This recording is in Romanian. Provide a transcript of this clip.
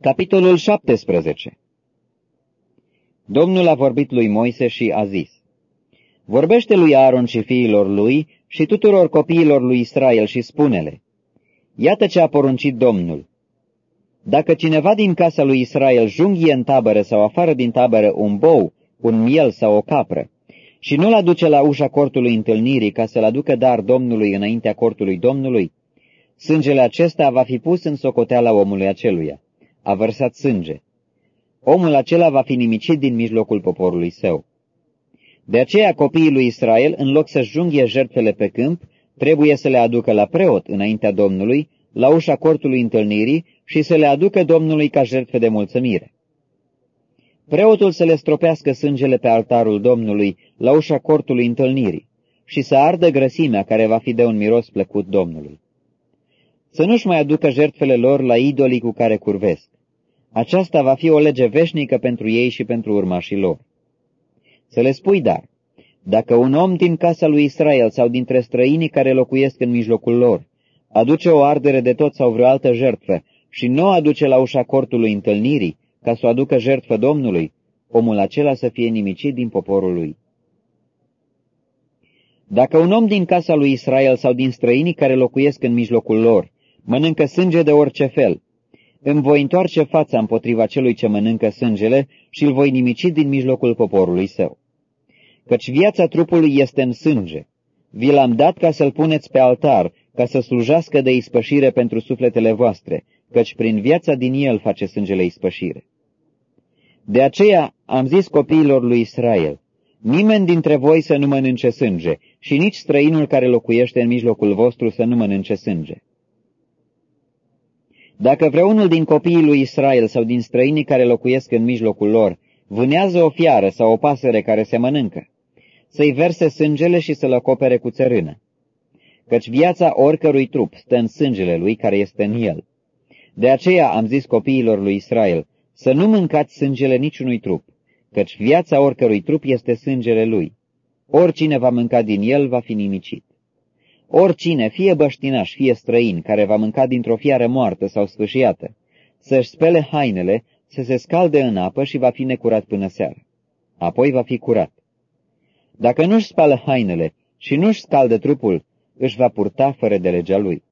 Capitolul 17 Domnul a vorbit lui Moise și a zis, Vorbește lui Aaron și fiilor lui și tuturor copiilor lui Israel și spune-le, Iată ce a poruncit Domnul. Dacă cineva din casa lui Israel junghie în tabără sau afară din tabără un bou, un miel sau o capră, și nu-l aduce la ușa cortului întâlnirii ca să-l aducă dar Domnului înaintea cortului Domnului, sângele acesta va fi pus în socoteala omului aceluia a vărsat sânge. Omul acela va fi nimicit din mijlocul poporului său. De aceea copiii lui Israel, în loc să junghie jertfele pe câmp, trebuie să le aducă la preot înaintea Domnului, la ușa cortului întâlnirii și să le aducă Domnului ca jertfe de mulțumire. Preotul să le stropească sângele pe altarul Domnului la ușa cortului întâlnirii și să ardă grăsimea care va fi de un miros plăcut Domnului. Să nu-și mai aducă jertfele lor la idolii cu care curvesc. Aceasta va fi o lege veșnică pentru ei și pentru urmașii lor. Să le spui dar, dacă un om din casa lui Israel sau dintre străinii care locuiesc în mijlocul lor aduce o ardere de tot sau vreo altă jertfă și nu o aduce la ușa cortului întâlnirii ca să o aducă jertfă Domnului, omul acela să fie nimicit din poporul lui. Dacă un om din casa lui Israel sau din străinii care locuiesc în mijlocul lor mănâncă sânge de orice fel, îmi voi întoarce fața împotriva celui ce mănâncă sângele și îl voi nimici din mijlocul poporului său. Căci viața trupului este în sânge. Vi l-am dat ca să-l puneți pe altar, ca să slujească de ispășire pentru sufletele voastre, căci prin viața din el face sângele ispășire. De aceea am zis copiilor lui Israel, nimeni dintre voi să nu mănânce sânge și nici străinul care locuiește în mijlocul vostru să nu mănânce sânge. Dacă vreunul din copiii lui Israel sau din străinii care locuiesc în mijlocul lor vânează o fiară sau o pasăre care se mănâncă, să-i verse sângele și să-l acopere cu țărână. Căci viața oricărui trup stă în sângele lui care este în el. De aceea am zis copiilor lui Israel, să nu mâncați sângele niciunui trup, căci viața oricărui trup este sângele lui. Oricine va mânca din el va fi nimicit. Oricine, fie băștinaș, fie străin, care va mânca dintr-o fiară moartă sau sfâșiată, să-și spele hainele, să se scalde în apă și va fi necurat până seară. Apoi va fi curat. Dacă nu-și spală hainele și nu-și scaldă trupul, își va purta fără de legea lui.